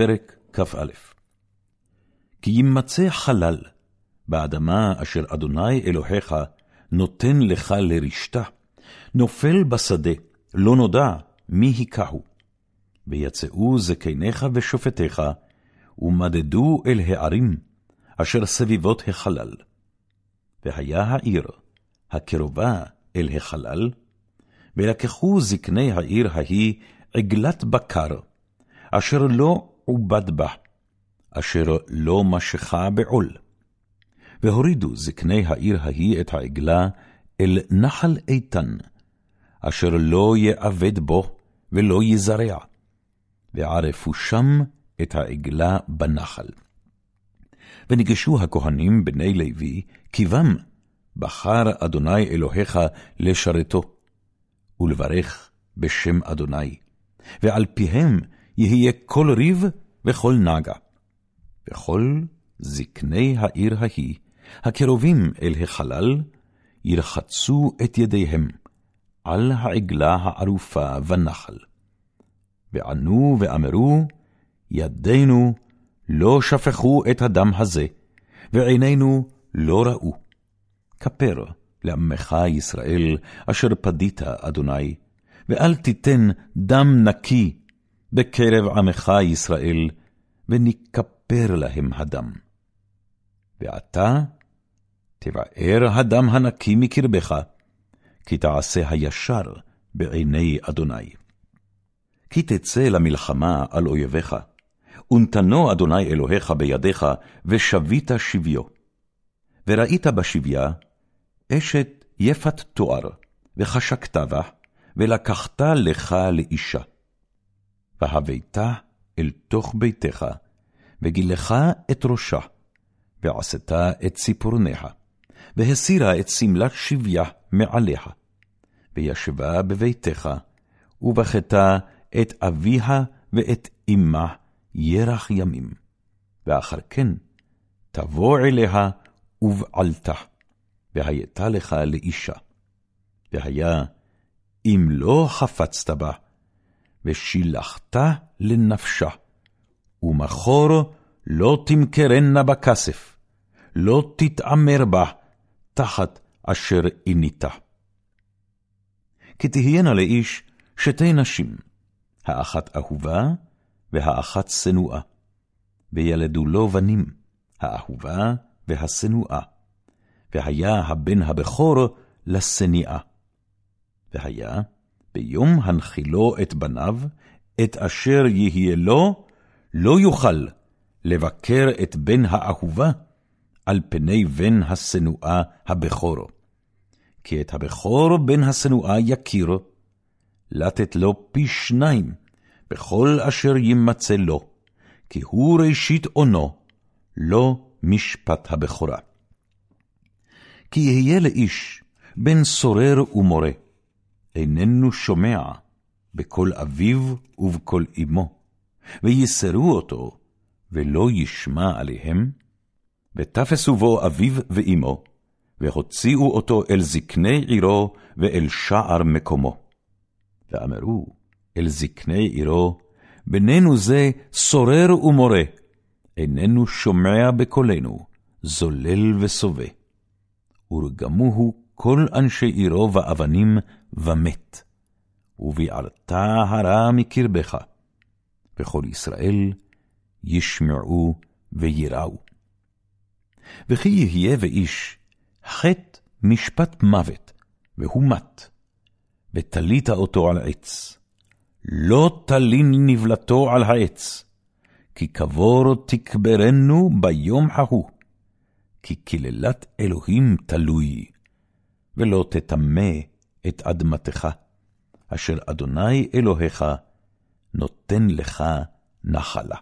פרק כ"א כי ימצא חלל באדמה אשר אדוני אלוהיך נותן לך לרשתה, נופל בשדה, לא נודע מי היכהו. ויצאו זקניך ושופטיך, ומדדו אל הערים, אשר סביבות החלל. והיה העיר הקרובה אל החלל, ולקחו זקני העיר ההיא עגלת בקר, אשר לא עובד בה, אשר לא משכה בעול. והורידו זקני העיר ההיא את העגלה אל נחל איתן, אשר לא יאבד בו ולא יזרע, וערפו שם את העגלה בנחל. וניגשו הכהנים בני לוי, כי בם בחר אדוני אלוהיך לשרתו, ולברך בשם אדוני, ועל פיהם יהיה כל ריב וכל נגע. וכל זקני העיר ההיא, הקרובים אל החלל, ירחצו את ידיהם על העגלה הערופה בנחל. וענו ואמרו, ידינו לא שפכו את הדם הזה, ועינינו לא ראו. כפר לעמך ישראל, אשר פדית, אדוני, ואל תיתן דם נקי בקרב עמך ישראל, ונכפר להם הדם. ועתה תבער הדם הנקי מקרבך, כי תעשה הישר בעיני אדוני. כי תצא למלחמה על אויביך, ונתנו אדוני אלוהיך בידיך, ושבית שביו. וראית בשביה אשת יפת תואר, וחשקת בה, ולקחת לך לאישה. והבאת אל תוך ביתך, וגילך את ראשה, ועשת את ציפורניה, והסירה את שמלת שביה מעליה, וישבה בביתך, ובכתה את אביה ואת אמה ירח ימים. ואחר כן תבוא אליה ובעלתה, והייתה לך לאישה. והיה, אם לא חפצת בה, ושילחת לנפשה, ומחור לא תמכרנה בכסף, לא תתעמר בה תחת אשר עינית. כי תהיינה לאיש שתי נשים, האחת אהובה והאחת שנואה, וילדו לו בנים, האהובה והשנואה, והיה הבן הבכור לשנאה. והיה ביום הנחילו את בניו, את אשר יהיה לו, לא יוכל לבקר את בן האהובה על פני בן השנואה הבכור. כי את הבכור בן השנואה יכיר, לתת לו פי שניים בכל אשר יימצא לו, כי הוא ראשית אונו, לא משפט הבכורה. כי יהיה לאיש בן סורר ומורה, איננו שומע בקול אביו ובקול אמו, ויסרו אותו, ולא ישמע עליהם, ותפסו בו אביו ואמו, והוציאו אותו אל זקני עירו ואל שער מקומו. ואמרו אל זקני עירו, בנינו זה סורר ומורה, איננו שומע בקולנו, זולל וסובה. ורגמוהו כל אנשי עירו באבנים ומת, וביערת הרע מקרבך, וכל ישראל ישמעו ויראו. וכי יהיה באיש חטא משפט מוות, והוא מת, ותלית אותו על עץ. לא תלין נבלתו על העץ, כי קבור תקברנו ביום ההוא, כי קללת אלוהים תלוי, ולא תטמא את אדמתך, אשר אדוני אלוהיך נותן לך נחלה.